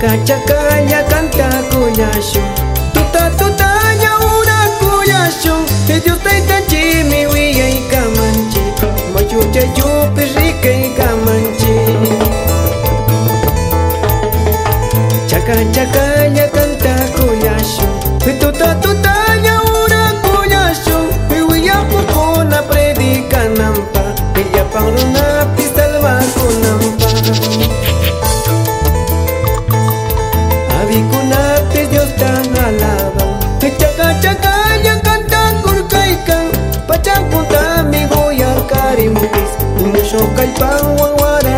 Chaka chaka ya canta kuyashu Tuta tuta ya una kuyashu E Dios te itachi mi huya y camanchi Mayucha yupi rica y camanchi Chaka ya canta kuyashu tuta tuta ya una kuyashu E huya pukuna predica nampa. E ya pagruna pistalvasa Toca el pago, aguará.